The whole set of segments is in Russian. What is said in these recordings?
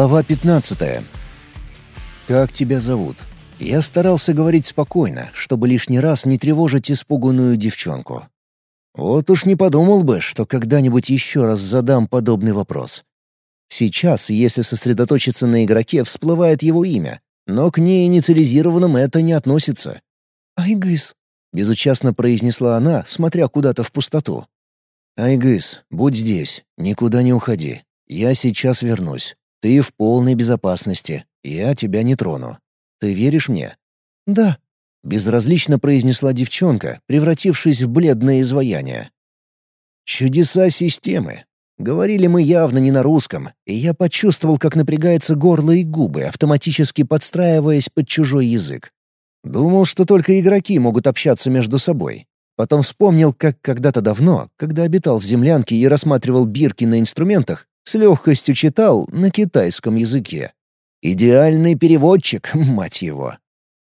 Глава 15. Как тебя зовут? Я старался говорить спокойно, чтобы лишний раз не тревожить испуганную девчонку. Вот уж не подумал бы, что когда-нибудь еще раз задам подобный вопрос. Сейчас, если сосредоточиться на игроке, всплывает его имя, но к неинициализированным это не относится. «Айгыс», — безучастно произнесла она, смотря куда-то в пустоту. «Айгыс, будь здесь, никуда не уходи. Я сейчас вернусь. Ты в полной безопасности. Я тебя не трону. Ты веришь мне?» «Да», — безразлично произнесла девчонка, превратившись в бледное изваяние. «Чудеса системы. Говорили мы явно не на русском, и я почувствовал, как напрягается горло и губы, автоматически подстраиваясь под чужой язык. Думал, что только игроки могут общаться между собой. Потом вспомнил, как когда-то давно, когда обитал в землянке и рассматривал бирки на инструментах, с легкостью читал на китайском языке. Идеальный переводчик, мать его.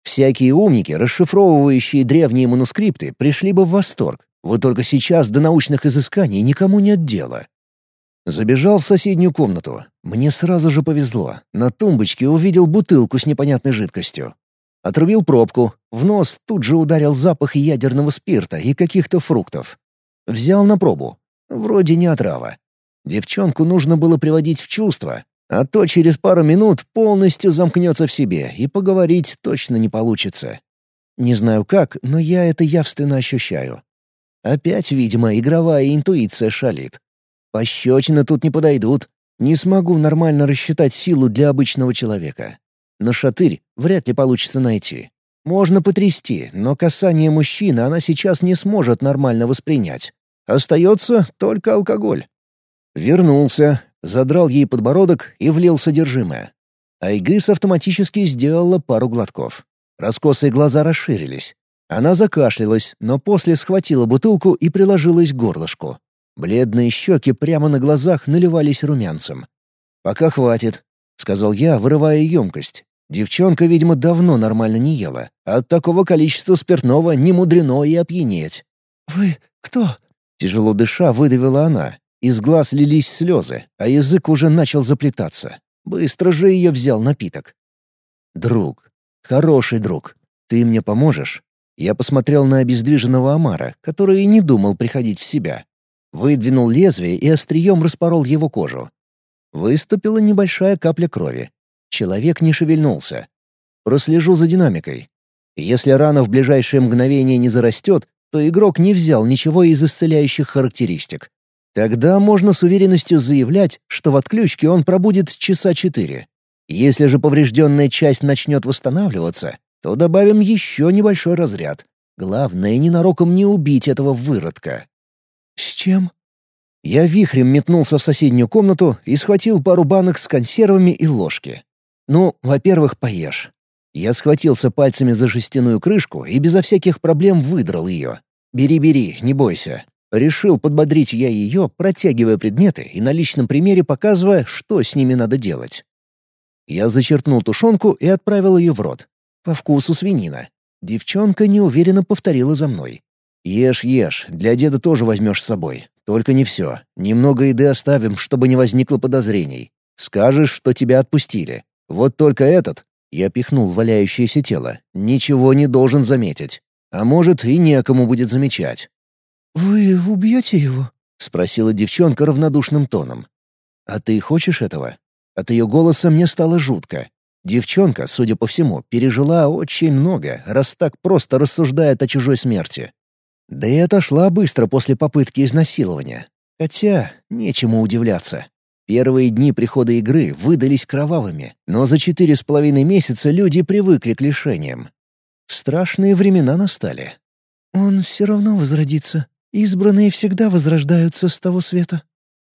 Всякие умники, расшифровывающие древние манускрипты, пришли бы в восторг. Вот только сейчас до научных изысканий никому нет дела. Забежал в соседнюю комнату. Мне сразу же повезло. На тумбочке увидел бутылку с непонятной жидкостью. Отрубил пробку. В нос тут же ударил запах ядерного спирта и каких-то фруктов. Взял на пробу. Вроде не отрава. Девчонку нужно было приводить в чувство, а то через пару минут полностью замкнется в себе, и поговорить точно не получится. Не знаю как, но я это явственно ощущаю. Опять, видимо, игровая интуиция шалит. Пощечины тут не подойдут. Не смогу нормально рассчитать силу для обычного человека. На шатырь вряд ли получится найти. Можно потрясти, но касание мужчины она сейчас не сможет нормально воспринять. Остается только алкоголь. Вернулся, задрал ей подбородок и влил содержимое. Айгыс автоматически сделала пару глотков. Раскосые глаза расширились. Она закашлялась, но после схватила бутылку и приложилась к горлышку. Бледные щеки прямо на глазах наливались румянцем. «Пока хватит», — сказал я, вырывая емкость. Девчонка, видимо, давно нормально не ела. От такого количества спиртного не мудрено и опьянеть. «Вы кто?» — тяжело дыша выдавила она, из глаз лились слезы, а язык уже начал заплетаться. Быстро же ее взял напиток. «Друг. Хороший друг. Ты мне поможешь?» Я посмотрел на обездвиженного Амара, который и не думал приходить в себя. Выдвинул лезвие и острием распорол его кожу. Выступила небольшая капля крови. Человек не шевельнулся. Прослежу за динамикой. Если рана в ближайшее мгновение не зарастет, то игрок не взял ничего из исцеляющих характеристик. Тогда можно с уверенностью заявлять, что в отключке он пробудет часа четыре. Если же поврежденная часть начнет восстанавливаться, то добавим еще небольшой разряд. Главное, ненароком не убить этого выродка. «С чем?» Я вихрем метнулся в соседнюю комнату и схватил пару банок с консервами и ложки. Ну, во-первых, поешь. Я схватился пальцами за жестяную крышку и безо всяких проблем выдрал ее. «Бери-бери, не бойся. Решил подбодрить я ее, протягивая предметы и на личном примере показывая, что с ними надо делать. Я зачерпнул тушенку и отправил ее в рот. По вкусу свинина. Девчонка неуверенно повторила за мной. «Ешь, ешь, для деда тоже возьмешь с собой. Только не все. Немного еды оставим, чтобы не возникло подозрений. Скажешь, что тебя отпустили. Вот только этот, я пихнул валяющееся тело, ничего не должен заметить. А может, и некому будет замечать. «Вы убьете его?» — спросила девчонка равнодушным тоном. «А ты хочешь этого?» От ее голоса мне стало жутко. Девчонка, судя по всему, пережила очень много, раз так просто рассуждает о чужой смерти. Да и отошла быстро после попытки изнасилования. Хотя, нечему удивляться. Первые дни прихода игры выдались кровавыми, но за четыре с половиной месяца люди привыкли к лишениям. Страшные времена настали. «Он все равно возродится», Избранные всегда возрождаются с того света».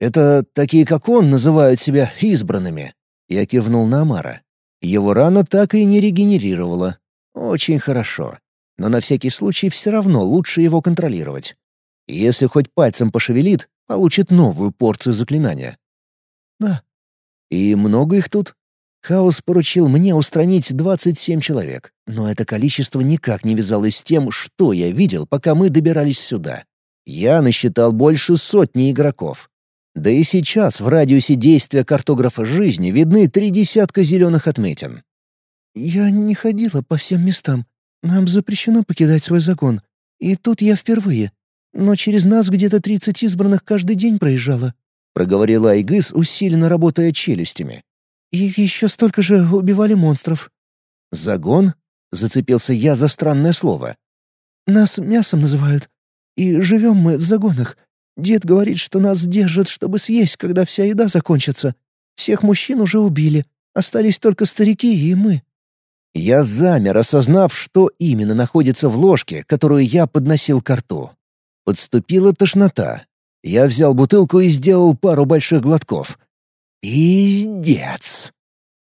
«Это такие, как он, называют себя избранными?» Я кивнул на Амара. Его рана так и не регенерировала. Очень хорошо. Но на всякий случай все равно лучше его контролировать. Если хоть пальцем пошевелит, получит новую порцию заклинания. «Да». «И много их тут?» Хаос поручил мне устранить 27 человек, но это количество никак не вязалось с тем, что я видел, пока мы добирались сюда. Я насчитал больше сотни игроков. Да и сейчас в радиусе действия картографа жизни видны три десятка зеленых отметин. «Я не ходила по всем местам. Нам запрещено покидать свой закон. И тут я впервые. Но через нас где-то тридцать избранных каждый день проезжало», — проговорила Айгыс, усиленно работая челюстями. «И еще столько же убивали монстров». «Загон?» — зацепился я за странное слово. «Нас мясом называют. И живем мы в загонах. Дед говорит, что нас держат, чтобы съесть, когда вся еда закончится. Всех мужчин уже убили. Остались только старики и мы». Я замер, осознав, что именно находится в ложке, которую я подносил к рту. Подступила тошнота. Я взял бутылку и сделал пару больших глотков. Пиздец.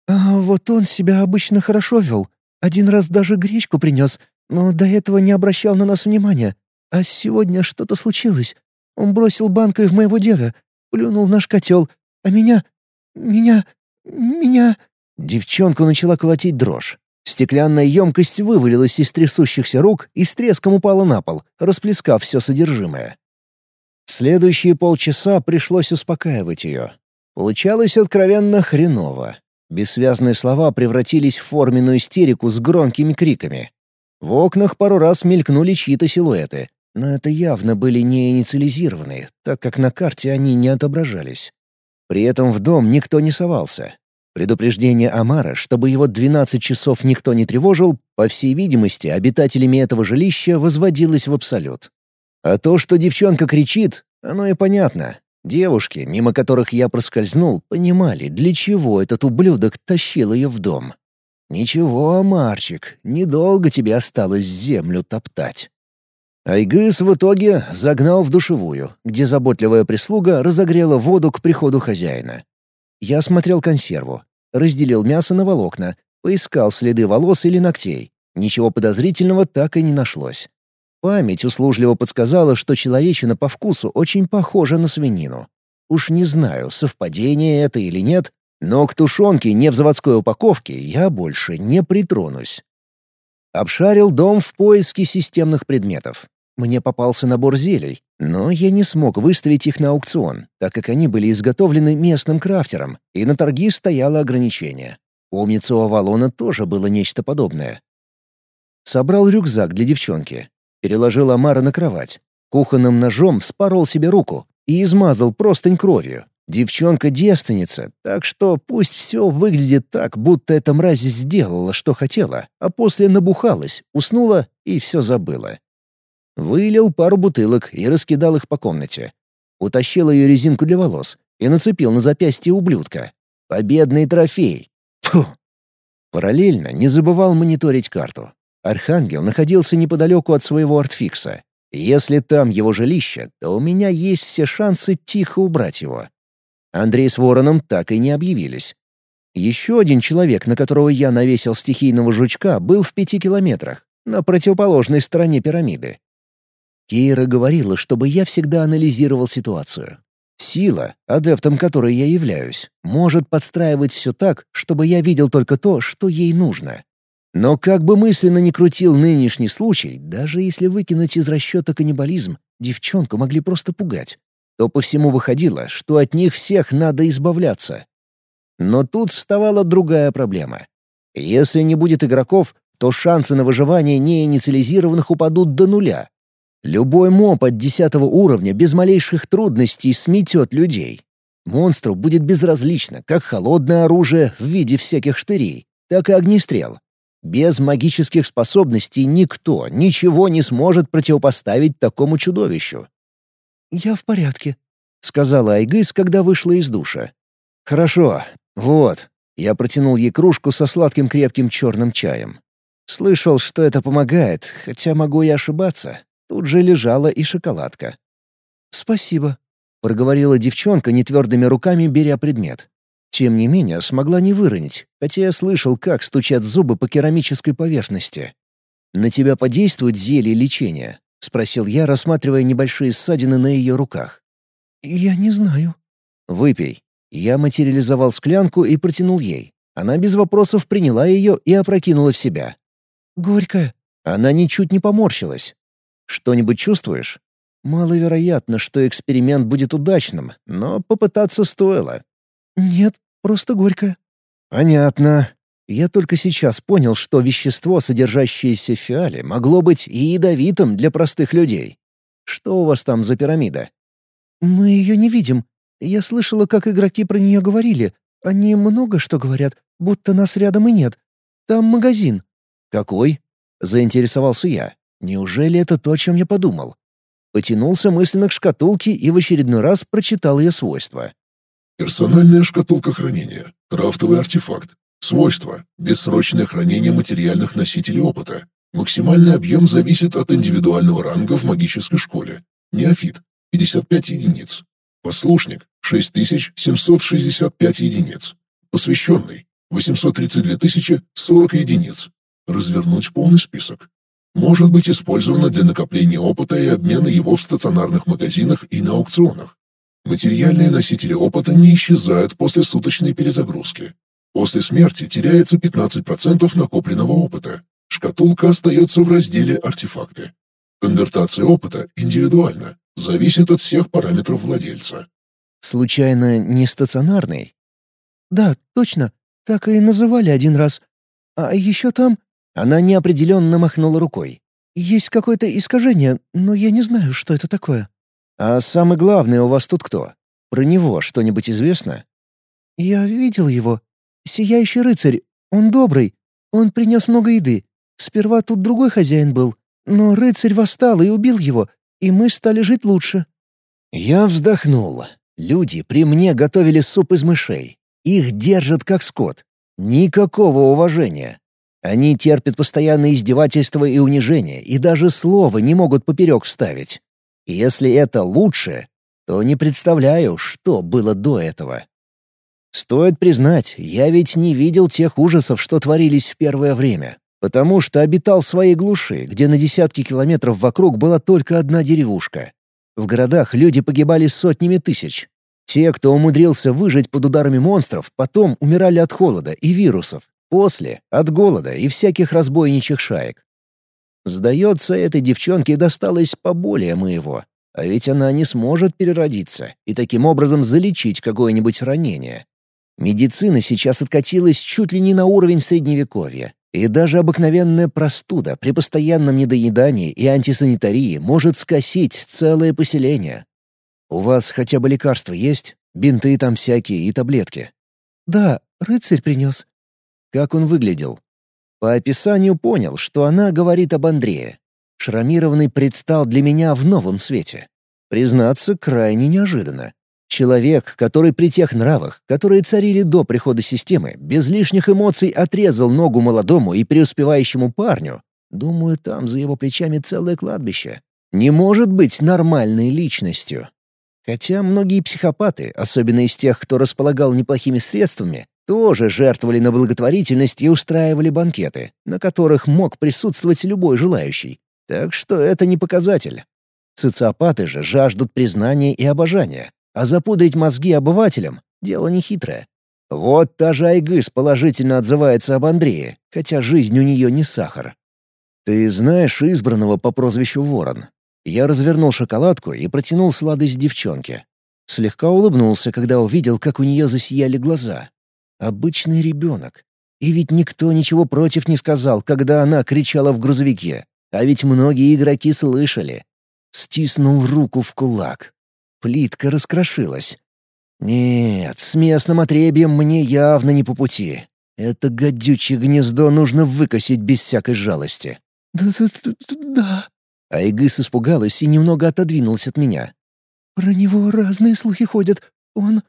А вот он себя обычно хорошо вел. Один раз даже гречку принес, но до этого не обращал на нас внимания. А сегодня что-то случилось. Он бросил банкой в моего деда, плюнул в наш котел, а меня... меня... меня... Девчонку начала колотить дрожь. Стеклянная емкость вывалилась из трясущихся рук и с треском упала на пол, расплескав все содержимое. Следующие полчаса пришлось успокаивать ее. Получалось откровенно хреново. Бессвязные слова превратились в форменную истерику с громкими криками. В окнах пару раз мелькнули чьи-то силуэты, но это явно были не инициализированные, так как на карте они не отображались. При этом в дом никто не совался, Предупреждение Амара, чтобы его 12 часов никто не тревожил, по всей видимости, обитателями этого жилища возводилось в абсолют. А то, что девчонка кричит, оно и понятно. Девушки, мимо которых я проскользнул, понимали, для чего этот ублюдок тащил ее в дом. «Ничего, Амарчик, недолго тебе осталось землю топтать». Айгыс в итоге загнал в душевую, где заботливая прислуга разогрела воду к приходу хозяина. Я осмотрел консерву, разделил мясо на волокна, поискал следы волос или ногтей. Ничего подозрительного так и не нашлось. Память услужливо подсказала, что человечина по вкусу очень похожа на свинину. Уж не знаю, совпадение это или нет, но к тушенке не в заводской упаковке я больше не притронусь. Обшарил дом в поиске системных предметов. Мне попался набор зелий, но я не смог выставить их на аукцион, так как они были изготовлены местным крафтером, и на торги стояло ограничение. Помнится, у Авалона тоже было нечто подобное. Собрал рюкзак для девчонки. Переложил Амара на кровать. Кухонным ножом вспорол себе руку и измазал простынь кровью. Девчонка девственница, так что пусть все выглядит так, будто эта мразь сделала, что хотела, а после набухалась, уснула и все забыла. Вылил пару бутылок и раскидал их по комнате. Утащил ее резинку для волос и нацепил на запястье ублюдка. Победный трофей. Фу. Параллельно не забывал мониторить карту. Архангел находился неподалеку от своего артфикса. Если там его жилище, то у меня есть все шансы тихо убрать его. Андрей с Вороном так и не объявились. Еще один человек, на которого я навесил стихийного жучка, был в пяти километрах, на противоположной стороне пирамиды. Кейра говорила, чтобы я всегда анализировал ситуацию. Сила, адептом которой я являюсь, может подстраивать все так, чтобы я видел только то, что ей нужно. Но как бы мысленно ни крутил нынешний случай, даже если выкинуть из расчета каннибализм, девчонку могли просто пугать, то по всему выходило, что от них всех надо избавляться. Но тут вставала другая проблема. Если не будет игроков, то шансы на выживание неинициализированных упадут до нуля, Любой моб от десятого уровня без малейших трудностей сметет людей. Монстру будет безразлично как холодное оружие в виде всяких штырей, так и огнестрел. Без магических способностей никто ничего не сможет противопоставить такому чудовищу. «Я в порядке», — сказала Айгыс, когда вышла из душа. «Хорошо. Вот». Я протянул ей кружку со сладким крепким черным чаем. Слышал, что это помогает, хотя могу и ошибаться. Тут же лежала и шоколадка. «Спасибо», — проговорила девчонка нетвердыми руками, беря предмет. Тем не менее, смогла не выронить, хотя я слышал, как стучат зубы по керамической поверхности. «На тебя подействует зелье лечения?» — спросил я, рассматривая небольшие ссадины на ее руках. «Я не знаю». «Выпей». Я материализовал склянку и протянул ей. Она без вопросов приняла ее и опрокинула в себя. «Горькая». Она ничуть не поморщилась. Что-нибудь чувствуешь?» Маловероятно, что эксперимент будет удачным, но попытаться стоило. «Нет, просто горькое». «Понятно. Я только сейчас понял, что вещество, содержащееся в фиале, могло быть и ядовитым для простых людей. Что у вас там за пирамида?» «Мы ее не видим. Я слышала, как игроки про нее говорили. Они много что говорят, будто нас рядом и нет. Там магазин». «Какой?» — заинтересовался я. «Неужели это то, о чем я подумал?» Потянулся мысленно к шкатулке и в очередной раз прочитал ее свойства. Персональная шкатулка хранения. Крафтовый артефакт. Свойства. Бессрочное хранение материальных носителей опыта. Максимальный объем зависит от индивидуального ранга в магической школе. Неофит – 55 единиц. Послушник – 6765 единиц. Посвященный – 832 040 единиц. Развернуть полный список может быть использовано для накопления опыта и обмена его в стационарных магазинах и на аукционах. Материальные носители опыта не исчезают после суточной перезагрузки. После смерти теряется 15% накопленного опыта. Шкатулка остается в разделе «Артефакты». Конвертация опыта индивидуальна, зависит от всех параметров владельца. Случайно не стационарный? Да, точно. Так и называли один раз. А еще там она неопределенно махнула рукой. «Есть какое-то искажение, но я не знаю, что это такое». «А самый главный у вас тут кто? Про него что-нибудь известно?» «Я видел его. Сияющий рыцарь. Он добрый. Он принес много еды. Сперва тут другой хозяин был, но рыцарь восстал и убил его, и мы стали жить лучше». Я вздохнул. Люди при мне готовили суп из мышей. Их держат как скот. Никакого уважения. Они терпят постоянные издевательства и унижения, и даже слова не могут поперек вставить. И если это лучше, то не представляю, что было до этого. Стоит признать, я ведь не видел тех ужасов, что творились в первое время, потому что обитал в своей глуши, где на десятки километров вокруг была только одна деревушка. В городах люди погибали сотнями тысяч. Те, кто умудрился выжить под ударами монстров, потом умирали от холода и вирусов, После — от голода и всяких разбойничьих шаек. Сдается, этой девчонке досталось поболее моего, а ведь она не сможет переродиться и таким образом залечить какое-нибудь ранение. Медицина сейчас откатилась чуть ли не на уровень средневековья, и даже обыкновенная простуда при постоянном недоедании и антисанитарии может скосить целое поселение. У вас хотя бы лекарства есть? Бинты там всякие и таблетки? Да, рыцарь принес. Как он выглядел? По описанию понял, что она говорит об Андрее. Шрамированный предстал для меня в новом свете. Признаться, крайне неожиданно. Человек, который при тех нравах, которые царили до прихода системы, без лишних эмоций отрезал ногу молодому и преуспевающему парню, думаю, там за его плечами целое кладбище, не может быть нормальной личностью. Хотя многие психопаты, особенно из тех, кто располагал неплохими средствами, тоже жертвовали на благотворительность и устраивали банкеты, на которых мог присутствовать любой желающий. Так что это не показатель. Социопаты же жаждут признания и обожания, а запудрить мозги обывателям — дело нехитрое. Вот та же Айгыс положительно отзывается об Андрее, хотя жизнь у нее не сахар. «Ты знаешь избранного по прозвищу Ворон?» Я развернул шоколадку и протянул сладость девчонке. Слегка улыбнулся, когда увидел, как у нее засияли глаза, Обычный ребенок. И ведь никто ничего против не сказал, когда она кричала в грузовике. А ведь многие игроки слышали. Стиснул руку в кулак. Плитка раскрошилась. Нет, с местным отребьем мне явно не по пути. Это гадючее гнездо нужно выкосить без всякой жалости. «Да-да-да». Айгыс испугалась и немного отодвинулась от меня. «Про него разные слухи ходят. Он...»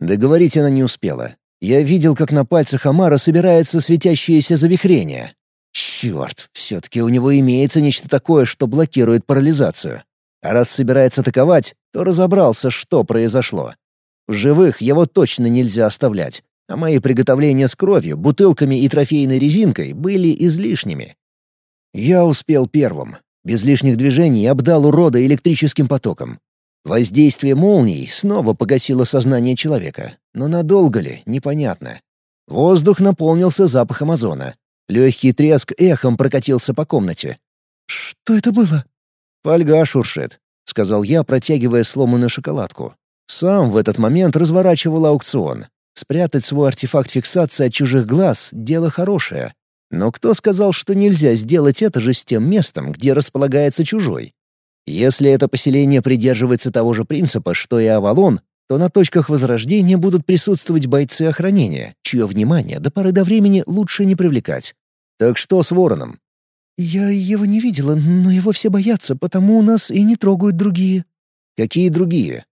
Договорить она не успела. Я видел, как на пальцах Амара собирается светящееся завихрение. Черт, все-таки у него имеется нечто такое, что блокирует парализацию. А раз собирается атаковать, то разобрался, что произошло. В живых его точно нельзя оставлять, а мои приготовления с кровью, бутылками и трофейной резинкой были излишними. Я успел первым. Без лишних движений обдал урода электрическим потоком. Воздействие молний снова погасило сознание человека, но надолго ли, непонятно. Воздух наполнился запахом озона. Легкий треск эхом прокатился по комнате. «Что это было?» «Фольга шуршит. — сказал я, протягивая сломанную шоколадку. Сам в этот момент разворачивал аукцион. Спрятать свой артефакт фиксации от чужих глаз — дело хорошее. Но кто сказал, что нельзя сделать это же с тем местом, где располагается чужой? Если это поселение придерживается того же принципа, что и Авалон, то на точках возрождения будут присутствовать бойцы охранения, чье внимание до поры до времени лучше не привлекать. Так что с Вороном? «Я его не видела, но его все боятся, потому у нас и не трогают другие». «Какие другие?»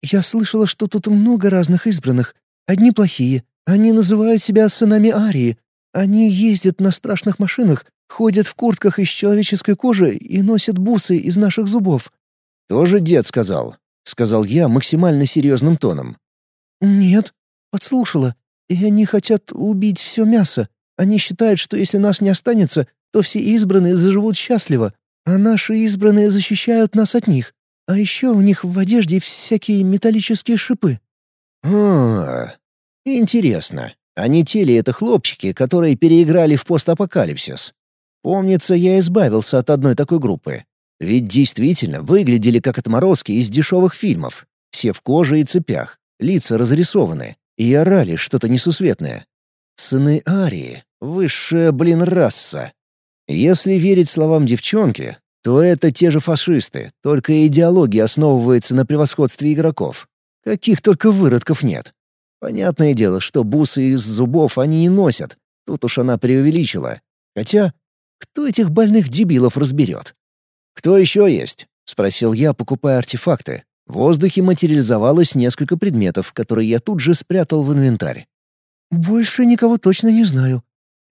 «Я слышала, что тут много разных избранных. Одни плохие. Они называют себя сынами Арии. Они ездят на страшных машинах, ходят в куртках из человеческой кожи и носят бусы из наших зубов». «Тоже дед сказал», — сказал я максимально серьезным тоном. «Нет, подслушала. И они хотят убить все мясо. Они считают, что если нас не останется, то все избранные заживут счастливо, а наши избранные защищают нас от них. А еще у них в одежде всякие металлические шипы». «А, интересно. А не те ли это хлопчики, которые переиграли в постапокалипсис? Помнится, я избавился от одной такой группы. Ведь действительно выглядели как отморозки из дешевых фильмов. Все в коже и цепях, лица разрисованы, и орали что-то несусветное. Сыны Арии, высшая, блин, раса. Если верить словам девчонки, то это те же фашисты, только идеология основывается на превосходстве игроков. Каких только выродков нет. Понятное дело, что бусы из зубов они не носят. Тут уж она преувеличила. Хотя, кто этих больных дебилов разберет? «Кто еще есть?» — спросил я, покупая артефакты. В воздухе материализовалось несколько предметов, которые я тут же спрятал в инвентарь. «Больше никого точно не знаю.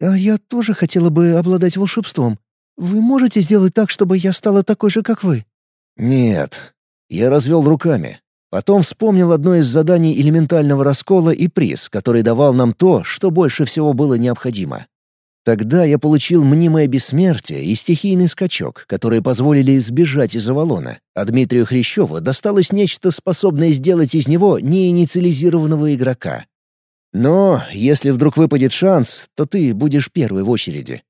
А я тоже хотела бы обладать волшебством. Вы можете сделать так, чтобы я стала такой же, как вы?» «Нет». Я развел руками. Потом вспомнил одно из заданий элементального раскола и приз, который давал нам то, что больше всего было необходимо. Тогда я получил мнимое бессмертие и стихийный скачок, которые позволили сбежать из Авалона, а Дмитрию Хрящеву досталось нечто, способное сделать из него неинициализированного игрока. Но если вдруг выпадет шанс, то ты будешь первой в очереди.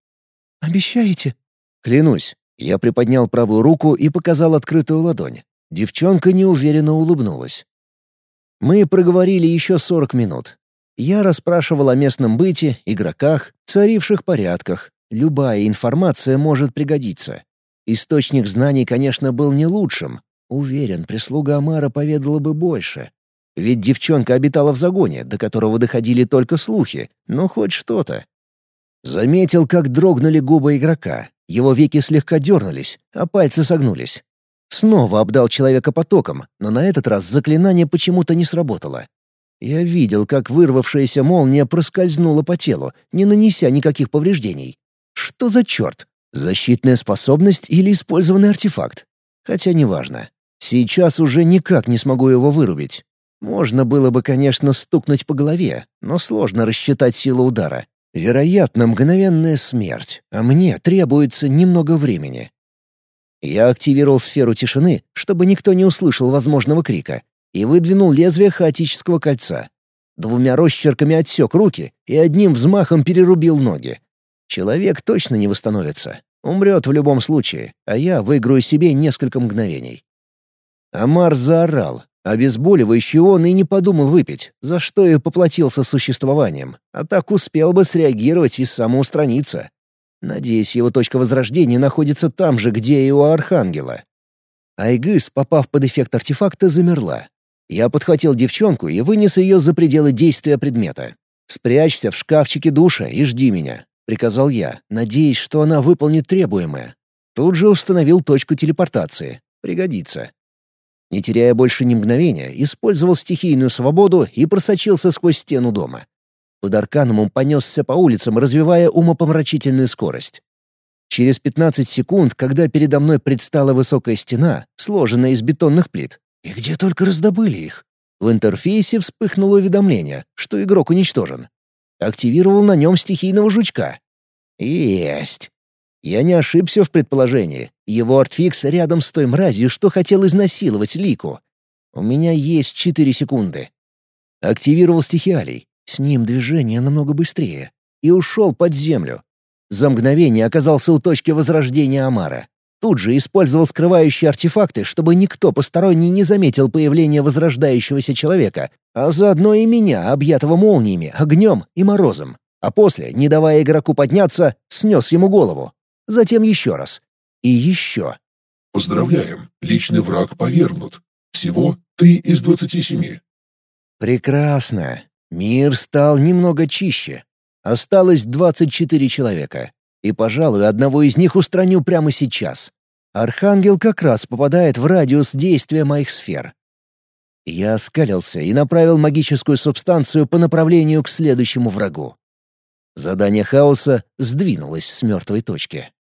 «Обещаете?» «Клянусь». Я приподнял правую руку и показал открытую ладонь. Девчонка неуверенно улыбнулась. Мы проговорили еще сорок минут. Я расспрашивал о местном быте, игроках, царивших порядках. Любая информация может пригодиться. Источник знаний, конечно, был не лучшим. Уверен, прислуга Амара поведала бы больше. Ведь девчонка обитала в загоне, до которого доходили только слухи, но хоть что-то. Заметил, как дрогнули губы игрока. Его веки слегка дернулись, а пальцы согнулись. Снова обдал человека потоком, но на этот раз заклинание почему-то не сработало. Я видел, как вырвавшаяся молния проскользнула по телу, не нанеся никаких повреждений. Что за черт? Защитная способность или использованный артефакт? Хотя неважно. Сейчас уже никак не смогу его вырубить. Можно было бы, конечно, стукнуть по голове, но сложно рассчитать силу удара. Вероятно, мгновенная смерть, а мне требуется немного времени. Я активировал сферу тишины, чтобы никто не услышал возможного крика, и выдвинул лезвие хаотического кольца. Двумя росчерками отсек руки и одним взмахом перерубил ноги. Человек точно не восстановится. Умрет в любом случае, а я выиграю себе несколько мгновений. Амар заорал, Обезболивающий он и не подумал выпить, за что и поплатился существованием, а так успел бы среагировать и самоустраниться. Надеюсь, его точка возрождения находится там же, где и у Архангела. Айгыс, попав под эффект артефакта, замерла. Я подхватил девчонку и вынес ее за пределы действия предмета. «Спрячься в шкафчике душа и жди меня», — приказал я, надеясь, что она выполнит требуемое. Тут же установил точку телепортации. Пригодится. Не теряя больше ни мгновения, использовал стихийную свободу и просочился сквозь стену дома. Под он понесся по улицам, развивая умопомрачительную скорость. Через 15 секунд, когда передо мной предстала высокая стена, сложенная из бетонных плит, и где только раздобыли их, в интерфейсе вспыхнуло уведомление, что игрок уничтожен. Активировал на нем стихийного жучка. Есть. Я не ошибся в предположении. Его артфикс рядом с той мразью, что хотел изнасиловать Лику. У меня есть четыре секунды. Активировал стихиалий. С ним движение намного быстрее. И ушел под землю. За мгновение оказался у точки возрождения Амара. Тут же использовал скрывающие артефакты, чтобы никто посторонний не заметил появления возрождающегося человека, а заодно и меня, объятого молниями, огнем и морозом. А после, не давая игроку подняться, снес ему голову. Затем еще раз. И еще. Поздравляем, личный враг повергнут. Всего три из двадцати семи. Прекрасно. Мир стал немного чище. Осталось двадцать четыре человека. И, пожалуй, одного из них устраню прямо сейчас. Архангел как раз попадает в радиус действия моих сфер. Я оскалился и направил магическую субстанцию по направлению к следующему врагу. Задание хаоса сдвинулось с мертвой точки.